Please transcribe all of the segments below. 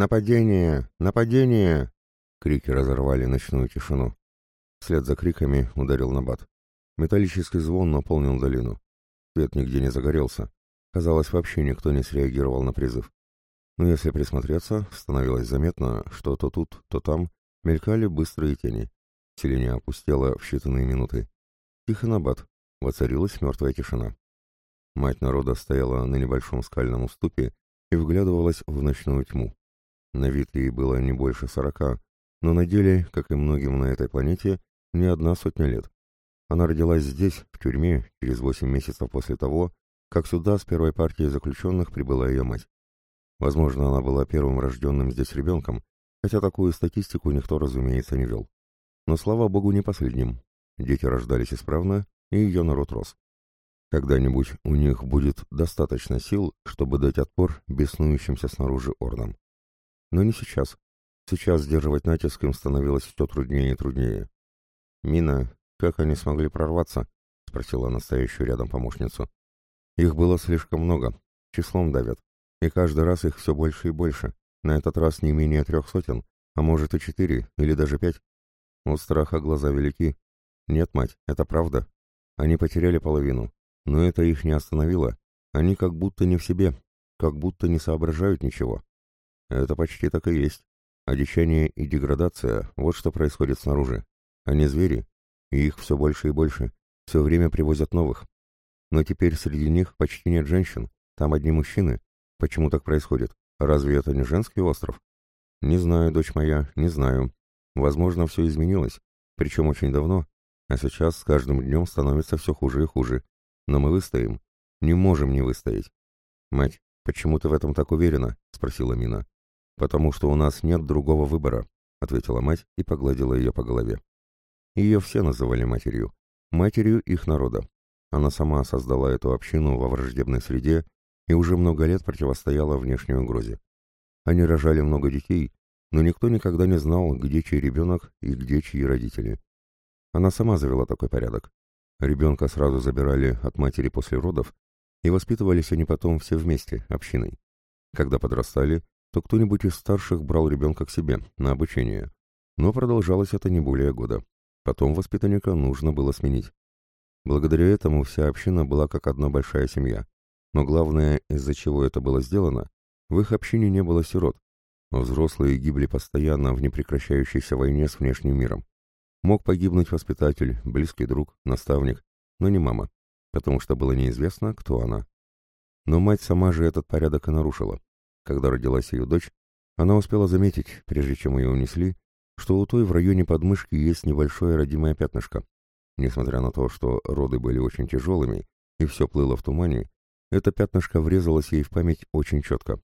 «Нападение! Нападение!» Крики разорвали ночную тишину. Вслед за криками ударил набат. Металлический звон наполнил долину. Свет нигде не загорелся. Казалось, вообще никто не среагировал на призыв. Но если присмотреться, становилось заметно, что то тут, то там мелькали быстрые тени. Селение опустело в считанные минуты. Тихо набат. Воцарилась мертвая тишина. Мать народа стояла на небольшом скальном уступе и вглядывалась в ночную тьму. На вид ей было не больше сорока, но на деле, как и многим на этой планете, не одна сотня лет. Она родилась здесь, в тюрьме, через восемь месяцев после того, как сюда с первой партией заключенных прибыла ее мать. Возможно, она была первым рожденным здесь ребенком, хотя такую статистику никто, разумеется, не вел. Но, слава богу, не последним. Дети рождались исправно, и ее народ рос. Когда-нибудь у них будет достаточно сил, чтобы дать отпор беснующимся снаружи ордам. Но не сейчас. Сейчас сдерживать натиск им становилось все труднее и труднее. «Мина, как они смогли прорваться?» — спросила настоящую рядом помощницу. «Их было слишком много. Числом давят. И каждый раз их все больше и больше. На этот раз не менее трех сотен, а может и четыре, или даже пять. У страха глаза велики. Нет, мать, это правда. Они потеряли половину. Но это их не остановило. Они как будто не в себе, как будто не соображают ничего. Это почти так и есть. Одичание и деградация — вот что происходит снаружи. Они звери, и их все больше и больше. Все время привозят новых. Но теперь среди них почти нет женщин. Там одни мужчины. Почему так происходит? Разве это не женский остров? Не знаю, дочь моя, не знаю. Возможно, все изменилось, причем очень давно, а сейчас с каждым днем становится все хуже и хуже. Но мы выстоим. Не можем не выстоять. Мать, почему ты в этом так уверена? Спросила Мина. Потому что у нас нет другого выбора, ответила мать и погладила ее по голове. Ее все называли матерью. Матерью их народа. Она сама создала эту общину во враждебной среде и уже много лет противостояла внешней угрозе. Они рожали много детей, но никто никогда не знал, где чей ребенок и где чьи родители. Она сама завела такой порядок. Ребенка сразу забирали от матери после родов, и воспитывались они потом все вместе, общиной. Когда подрастали, то кто-нибудь из старших брал ребенка к себе, на обучение. Но продолжалось это не более года. Потом воспитанника нужно было сменить. Благодаря этому вся община была как одна большая семья. Но главное, из-за чего это было сделано, в их общине не было сирот. Взрослые гибли постоянно в непрекращающейся войне с внешним миром. Мог погибнуть воспитатель, близкий друг, наставник, но не мама, потому что было неизвестно, кто она. Но мать сама же этот порядок и нарушила. Когда родилась ее дочь, она успела заметить, прежде чем ее унесли, что у той в районе подмышки есть небольшое родимое пятнышко. Несмотря на то, что роды были очень тяжелыми и все плыло в тумане, это пятнышко врезалось ей в память очень четко.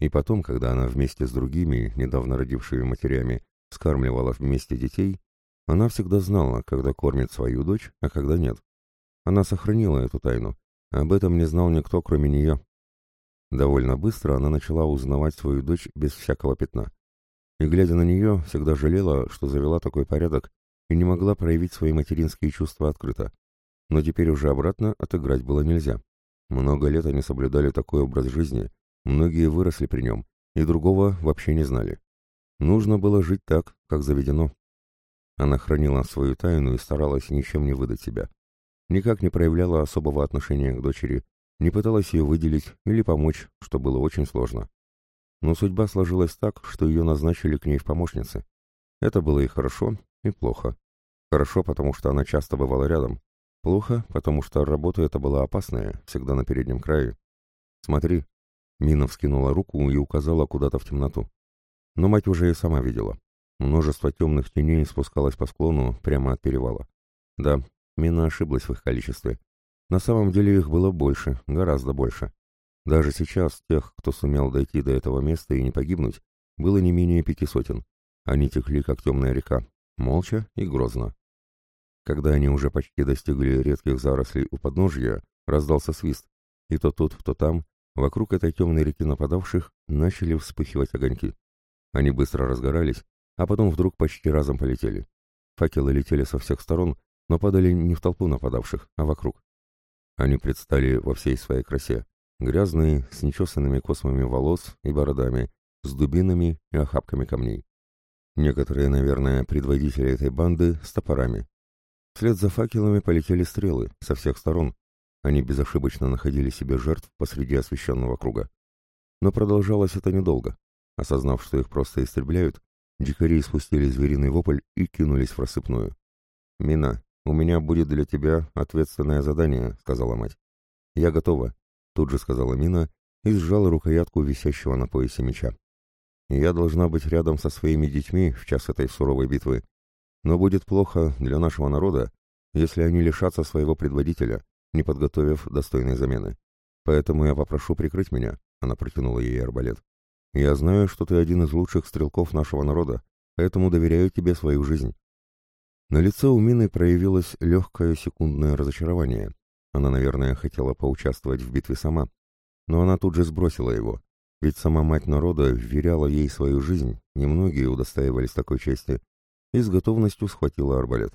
И потом, когда она вместе с другими, недавно родившими матерями, скармливала вместе детей, она всегда знала, когда кормит свою дочь, а когда нет. Она сохранила эту тайну. Об этом не знал никто, кроме нее. Довольно быстро она начала узнавать свою дочь без всякого пятна. И, глядя на нее, всегда жалела, что завела такой порядок и не могла проявить свои материнские чувства открыто. Но теперь уже обратно отыграть было нельзя. Много лет они соблюдали такой образ жизни, многие выросли при нем, и другого вообще не знали. Нужно было жить так, как заведено. Она хранила свою тайну и старалась ничем не выдать себя. Никак не проявляла особого отношения к дочери, не пыталась ее выделить или помочь, что было очень сложно. Но судьба сложилась так, что ее назначили к ней в помощнице. Это было и хорошо, и плохо. Хорошо, потому что она часто бывала рядом, Плохо, потому что работа эта была опасная, всегда на переднем крае. «Смотри». Мина вскинула руку и указала куда-то в темноту. Но мать уже и сама видела. Множество темных теней спускалось по склону прямо от перевала. Да, Мина ошиблась в их количестве. На самом деле их было больше, гораздо больше. Даже сейчас тех, кто сумел дойти до этого места и не погибнуть, было не менее пяти сотен. Они текли, как темная река, молча и грозно. Когда они уже почти достигли редких зарослей у подножья, раздался свист, и то тут, то там, вокруг этой темной реки нападавших, начали вспыхивать огоньки. Они быстро разгорались, а потом вдруг почти разом полетели. Факелы летели со всех сторон, но падали не в толпу нападавших, а вокруг. Они предстали во всей своей красе, грязные, с нечесанными космами волос и бородами, с дубинами и охапками камней. Некоторые, наверное, предводители этой банды с топорами. Вслед за факелами полетели стрелы со всех сторон. Они безошибочно находили себе жертв посреди освещенного круга. Но продолжалось это недолго. Осознав, что их просто истребляют, дикари спустили звериный вопль и кинулись в рассыпную. «Мина, у меня будет для тебя ответственное задание», — сказала мать. «Я готова», — тут же сказала Мина и сжала рукоятку висящего на поясе меча. «Я должна быть рядом со своими детьми в час этой суровой битвы. Но будет плохо для нашего народа, если они лишатся своего предводителя, не подготовив достойной замены. Поэтому я попрошу прикрыть меня», — она протянула ей арбалет. «Я знаю, что ты один из лучших стрелков нашего народа, поэтому доверяю тебе свою жизнь». На лице у Мины проявилось легкое секундное разочарование. Она, наверное, хотела поучаствовать в битве сама, но она тут же сбросила его, ведь сама мать народа вверяла ей свою жизнь, немногие удостаивались такой чести, и с готовностью схватила арбалет.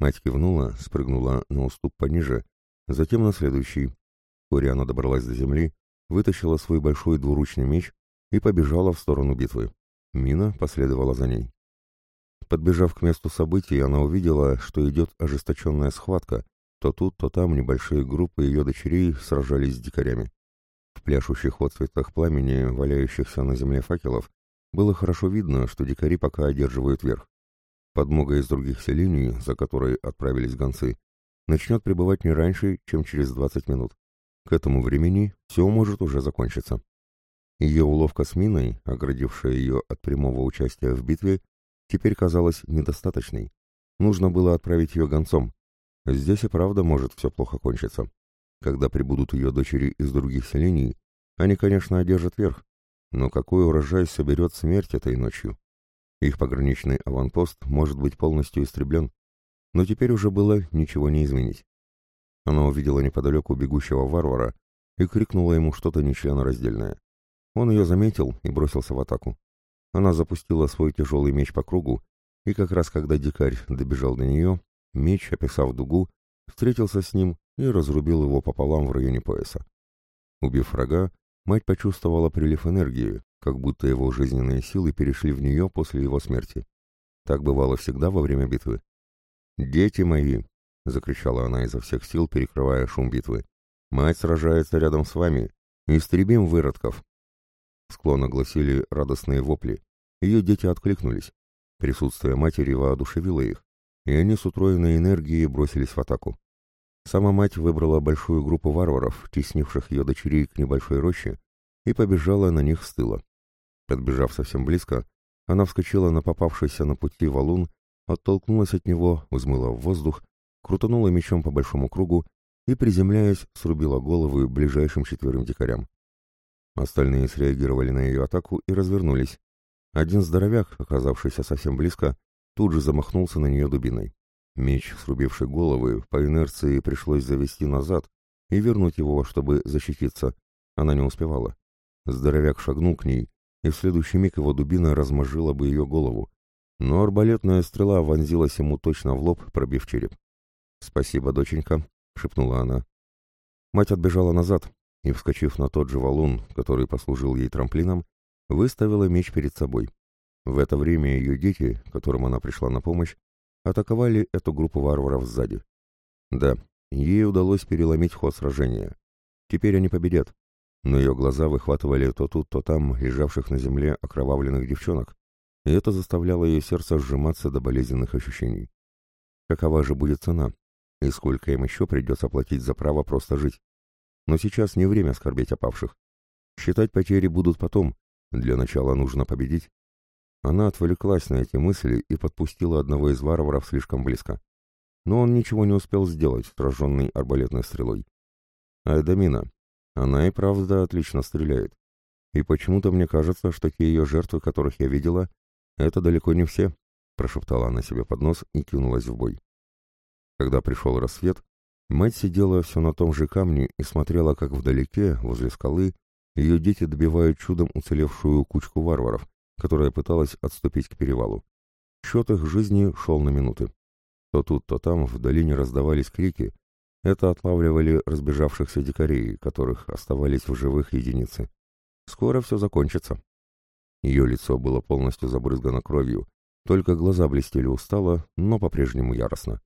Мать кивнула, спрыгнула на уступ пониже, затем на следующий. Вскоре она добралась до земли, вытащила свой большой двуручный меч и побежала в сторону битвы. Мина последовала за ней. Подбежав к месту событий, она увидела, что идет ожесточенная схватка, то тут, то там небольшие группы ее дочерей сражались с дикарями. В пляшущих отцветах пламени, валяющихся на земле факелов, было хорошо видно, что дикари пока одерживают верх. Подмога из других селений, за которой отправились гонцы, начнет прибывать не раньше, чем через 20 минут. К этому времени все может уже закончиться. Ее уловка с миной, оградившая ее от прямого участия в битве, теперь казалась недостаточной. Нужно было отправить ее гонцом. Здесь и правда может все плохо кончиться. Когда прибудут ее дочери из других селений, они, конечно, одержат верх, но какой урожай соберет смерть этой ночью? Их пограничный аванпост может быть полностью истреблен, но теперь уже было ничего не изменить. Она увидела неподалеку бегущего варвара и крикнула ему что-то нечленораздельное. Он ее заметил и бросился в атаку. Она запустила свой тяжелый меч по кругу, и как раз когда дикарь добежал до нее, меч, описав дугу, встретился с ним и разрубил его пополам в районе пояса. Убив врага, мать почувствовала прилив энергии, как будто его жизненные силы перешли в нее после его смерти. Так бывало всегда во время битвы. «Дети мои!» — закричала она изо всех сил, перекрывая шум битвы. «Мать сражается рядом с вами! Истребим выродков!» Склон огласили радостные вопли. Ее дети откликнулись. Присутствие матери воодушевило их, и они с утроенной энергией бросились в атаку. Сама мать выбрала большую группу варваров, теснивших ее дочерей к небольшой роще, и побежала на них с тыла. Подбежав совсем близко, она вскочила на попавшийся на пути валун, оттолкнулась от него, взмыла в воздух, крутанула мечом по большому кругу и, приземляясь, срубила головы ближайшим четверым дикарям. Остальные среагировали на ее атаку и развернулись. Один здоровяк, оказавшийся совсем близко, тут же замахнулся на нее дубиной. Меч, срубивший головы, по инерции пришлось завести назад и вернуть его, чтобы защититься. Она не успевала. Здоровяк шагнул к ней, и в следующий миг его дубина размозжила бы ее голову. Но арбалетная стрела вонзилась ему точно в лоб, пробив череп. «Спасибо, доченька», — шепнула она. Мать отбежала назад и, вскочив на тот же валун, который послужил ей трамплином, выставила меч перед собой. В это время ее дети, которым она пришла на помощь, атаковали эту группу варваров сзади. Да, ей удалось переломить ход сражения. Теперь они победят. Но ее глаза выхватывали то тут, то там лежавших на земле окровавленных девчонок, и это заставляло ее сердце сжиматься до болезненных ощущений. Какова же будет цена? И сколько им еще придется платить за право просто жить? Но сейчас не время скорбеть о павших. Считать потери будут потом. Для начала нужно победить. Она отвлеклась на эти мысли и подпустила одного из варваров слишком близко. Но он ничего не успел сделать, сраженный арбалетной стрелой. Айдамина. Она и правда отлично стреляет. И почему-то мне кажется, что те ее жертвы, которых я видела, это далеко не все, прошептала она себе под нос и кинулась в бой. Когда пришел рассвет, мать сидела все на том же камне и смотрела, как вдалеке, возле скалы, ее дети добивают чудом уцелевшую кучку варваров, которая пыталась отступить к перевалу. Счет их жизни шел на минуты. То тут, то там в долине раздавались крики. Это отлавливали разбежавшихся дикарей, которых оставались в живых единицы. Скоро все закончится. Ее лицо было полностью забрызгано кровью, только глаза блестели устало, но по-прежнему яростно.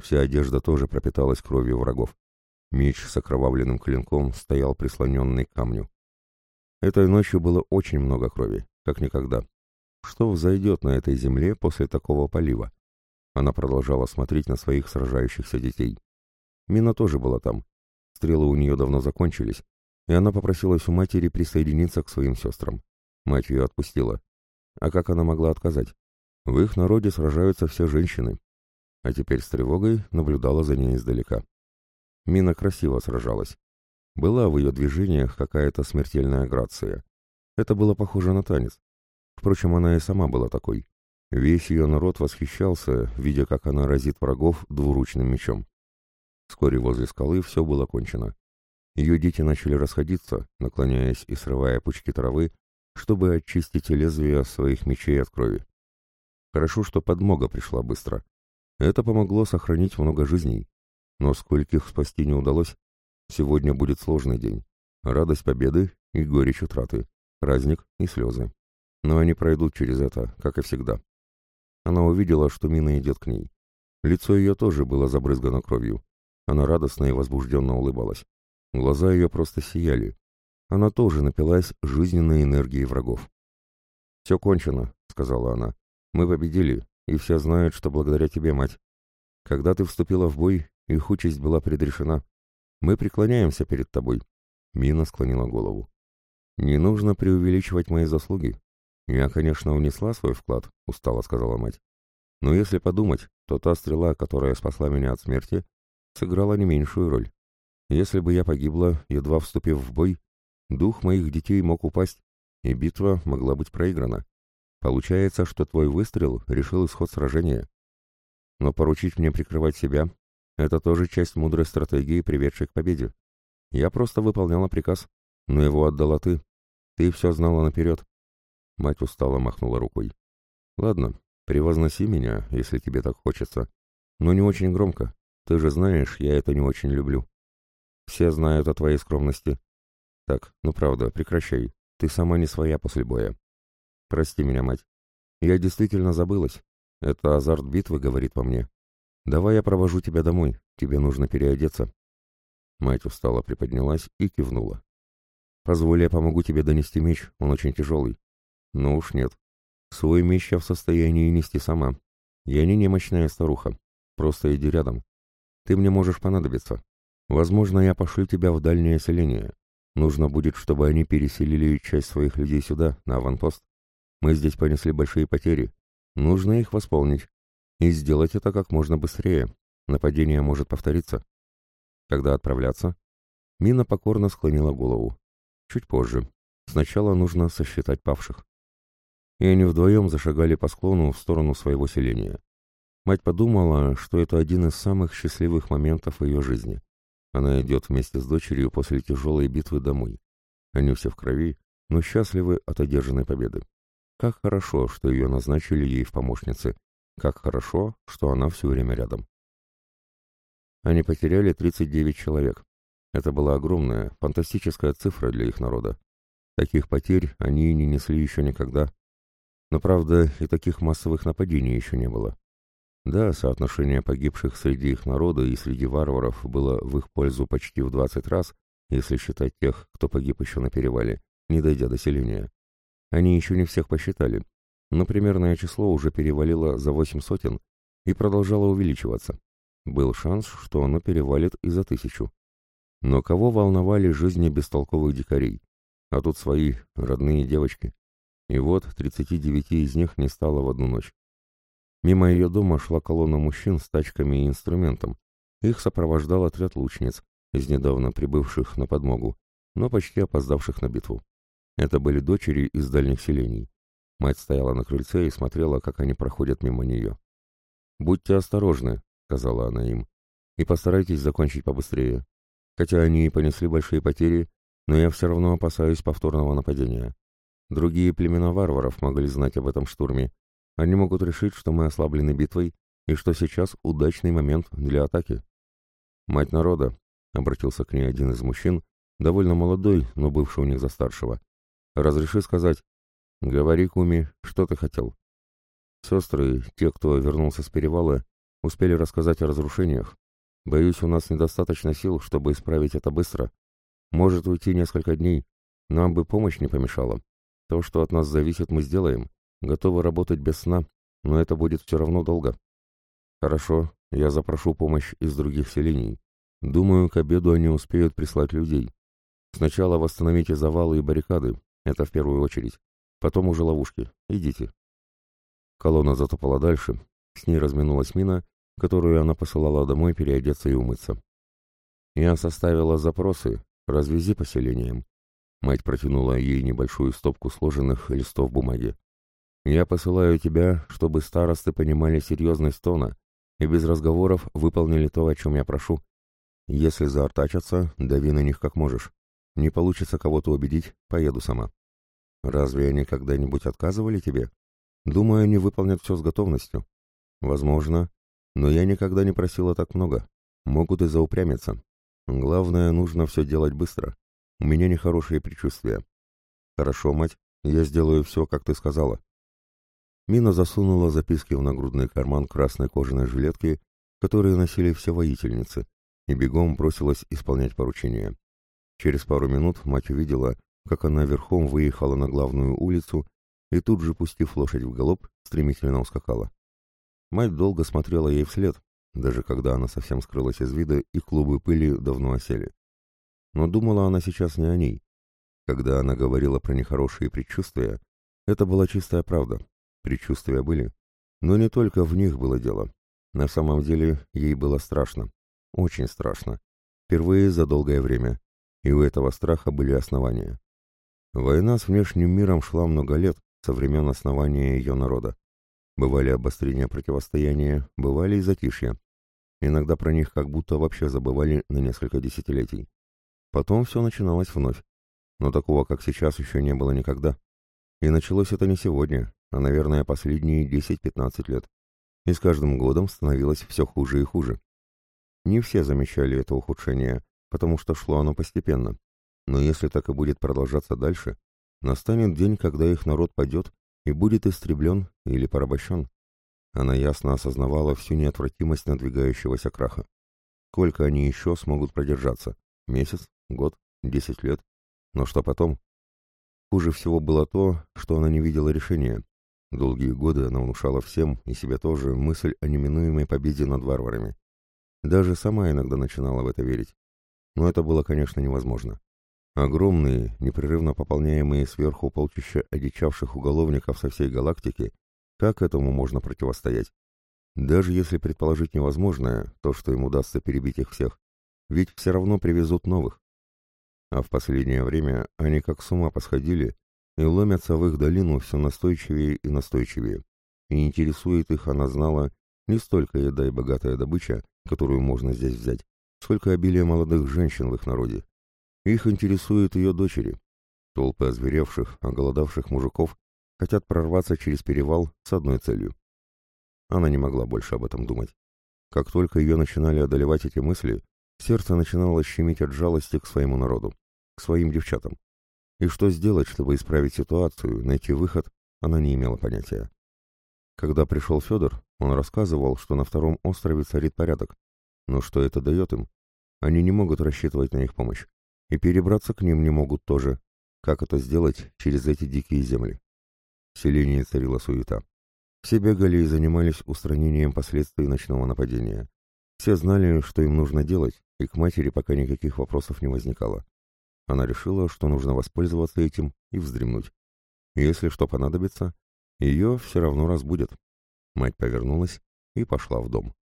Вся одежда тоже пропиталась кровью врагов. Меч с окровавленным клинком стоял прислоненный к камню. Этой ночью было очень много крови, как никогда. Что взойдет на этой земле после такого полива? Она продолжала смотреть на своих сражающихся детей. Мина тоже была там. Стрелы у нее давно закончились, и она попросилась у матери присоединиться к своим сестрам. Мать ее отпустила. А как она могла отказать? В их народе сражаются все женщины. А теперь с тревогой наблюдала за ней издалека. Мина красиво сражалась. Была в ее движениях какая-то смертельная грация. Это было похоже на танец. Впрочем, она и сама была такой. Весь ее народ восхищался, видя, как она разит врагов двуручным мечом. Вскоре возле скалы все было кончено. Ее дети начали расходиться, наклоняясь и срывая пучки травы, чтобы очистить лезвия своих мечей от крови. Хорошо, что подмога пришла быстро. Это помогло сохранить много жизней. Но скольких спасти не удалось. Сегодня будет сложный день. Радость победы и горечь утраты. Праздник и слезы. Но они пройдут через это, как и всегда. Она увидела, что Мина идет к ней. Лицо ее тоже было забрызгано кровью. Она радостно и возбужденно улыбалась. Глаза ее просто сияли. Она тоже напилась жизненной энергией врагов. «Все кончено», — сказала она. «Мы победили, и все знают, что благодаря тебе, мать. Когда ты вступила в бой, их участь была предрешена. Мы преклоняемся перед тобой». Мина склонила голову. «Не нужно преувеличивать мои заслуги. Я, конечно, унесла свой вклад», — устало сказала мать. «Но если подумать, то та стрела, которая спасла меня от смерти, сыграла не меньшую роль. Если бы я погибла, едва вступив в бой, дух моих детей мог упасть, и битва могла быть проиграна. Получается, что твой выстрел решил исход сражения. Но поручить мне прикрывать себя — это тоже часть мудрой стратегии, приведшей к победе. Я просто выполняла приказ, но его отдала ты. Ты все знала наперед. Мать устало махнула рукой. Ладно, превозноси меня, если тебе так хочется. Но не очень громко. Ты же знаешь, я это не очень люблю. Все знают о твоей скромности. Так, ну правда, прекращай. Ты сама не своя после боя. Прости меня, мать. Я действительно забылась. Это азарт битвы говорит во мне. Давай я провожу тебя домой. Тебе нужно переодеться. Мать устало приподнялась и кивнула. Позволь, я помогу тебе донести меч, он очень тяжелый. Ну уж нет. Свой меч я в состоянии нести сама. Я не немощная старуха. Просто иди рядом. Ты мне можешь понадобиться. Возможно, я пошлю тебя в дальнее селение. Нужно будет, чтобы они переселили часть своих людей сюда, на аванпост. Мы здесь понесли большие потери. Нужно их восполнить. И сделать это как можно быстрее. Нападение может повториться. Когда отправляться? Мина покорно склонила голову. Чуть позже. Сначала нужно сосчитать павших. И они вдвоем зашагали по склону в сторону своего селения. Мать подумала, что это один из самых счастливых моментов ее жизни. Она идет вместе с дочерью после тяжелой битвы домой. Они все в крови, но счастливы от одержанной победы. Как хорошо, что ее назначили ей в помощнице. Как хорошо, что она все время рядом. Они потеряли 39 человек. Это была огромная, фантастическая цифра для их народа. Таких потерь они не несли еще никогда. Но, правда, и таких массовых нападений еще не было. Да, соотношение погибших среди их народа и среди варваров было в их пользу почти в 20 раз, если считать тех, кто погиб еще на перевале, не дойдя до селения. Они еще не всех посчитали, но примерное число уже перевалило за восемь сотен и продолжало увеличиваться. Был шанс, что оно перевалит и за тысячу. Но кого волновали жизни бестолковых дикарей? А тут свои, родные девочки. И вот 39 из них не стало в одну ночь. Мимо ее дома шла колонна мужчин с тачками и инструментом. Их сопровождал отряд лучниц, из недавно прибывших на подмогу, но почти опоздавших на битву. Это были дочери из дальних селений. Мать стояла на крыльце и смотрела, как они проходят мимо нее. «Будьте осторожны», — сказала она им, — «и постарайтесь закончить побыстрее. Хотя они и понесли большие потери, но я все равно опасаюсь повторного нападения. Другие племена варваров могли знать об этом штурме, они могут решить, что мы ослаблены битвой и что сейчас удачный момент для атаки. «Мать народа», — обратился к ней один из мужчин, довольно молодой, но бывший у них за старшего, — «разреши сказать, «Говори, Куми, что ты хотел?» Сестры, те, кто вернулся с перевала, успели рассказать о разрушениях. Боюсь, у нас недостаточно сил, чтобы исправить это быстро. Может уйти несколько дней. Нам бы помощь не помешала. То, что от нас зависит, мы сделаем. Готовы работать без сна, но это будет все равно долго. Хорошо, я запрошу помощь из других селений. Думаю, к обеду они успеют прислать людей. Сначала восстановите завалы и баррикады, это в первую очередь. Потом уже ловушки. Идите. Колонна затопала дальше. С ней разминулась мина, которую она посылала домой переодеться и умыться. Я составила запросы. Развези поселением. Мать протянула ей небольшую стопку сложенных листов бумаги. Я посылаю тебя, чтобы старосты понимали серьезность тона и без разговоров выполнили то, о чем я прошу. Если заортачатся, дави на них как можешь. Не получится кого-то убедить, поеду сама. Разве они когда-нибудь отказывали тебе? Думаю, они выполнят все с готовностью. Возможно, но я никогда не просила так много. Могут и заупрямиться. Главное, нужно все делать быстро. У меня нехорошие предчувствия. Хорошо, мать, я сделаю все, как ты сказала. Мина засунула записки в нагрудный карман красной кожаной жилетки, которые носили все воительницы, и бегом бросилась исполнять поручение. Через пару минут мать увидела, как она верхом выехала на главную улицу и тут же, пустив лошадь в галоп, стремительно ускакала. Мать долго смотрела ей вслед, даже когда она совсем скрылась из вида и клубы пыли давно осели. Но думала она сейчас не о ней. Когда она говорила про нехорошие предчувствия, это была чистая правда, Предчувствия были, но не только в них было дело. На самом деле ей было страшно, очень страшно, впервые за долгое время, и у этого страха были основания. Война с внешним миром шла много лет, со времен основания ее народа. Бывали обострения противостояния, бывали и затишья. Иногда про них как будто вообще забывали на несколько десятилетий. Потом все начиналось вновь. Но такого, как сейчас, еще не было никогда. И началось это не сегодня, а, наверное, последние 10-15 лет. И с каждым годом становилось все хуже и хуже. Не все замечали это ухудшение, потому что шло оно постепенно. Но если так и будет продолжаться дальше, настанет день, когда их народ падет и будет истреблен или порабощен. Она ясно осознавала всю неотвратимость надвигающегося краха. Сколько они еще смогут продержаться? Месяц? Год? Десять лет? Но что потом? Хуже всего было то, что она не видела решения, Долгие годы она внушала всем, и себе тоже, мысль о неминуемой победе над варварами. Даже сама иногда начинала в это верить. Но это было, конечно, невозможно. Огромные, непрерывно пополняемые сверху полчища одичавших уголовников со всей галактики, как этому можно противостоять? Даже если предположить невозможное, то, что им удастся перебить их всех, ведь все равно привезут новых. А в последнее время они как с ума посходили и ломятся в их долину все настойчивее и настойчивее. И интересует их, она знала, не столько еда и богатая добыча, которую можно здесь взять, сколько обилие молодых женщин в их народе. Их интересуют ее дочери. Толпы озверевших, оголодавших мужиков хотят прорваться через перевал с одной целью. Она не могла больше об этом думать. Как только ее начинали одолевать эти мысли, сердце начинало щемить от жалости к своему народу, к своим девчатам. И что сделать, чтобы исправить ситуацию, найти выход, она не имела понятия. Когда пришел Федор, он рассказывал, что на втором острове царит порядок. Но что это дает им? Они не могут рассчитывать на их помощь. И перебраться к ним не могут тоже. Как это сделать через эти дикие земли? В селении царила суета. Все бегали и занимались устранением последствий ночного нападения. Все знали, что им нужно делать, и к матери пока никаких вопросов не возникало. Она решила, что нужно воспользоваться этим и вздремнуть. Если что понадобится, ее все равно разбудят. Мать повернулась и пошла в дом.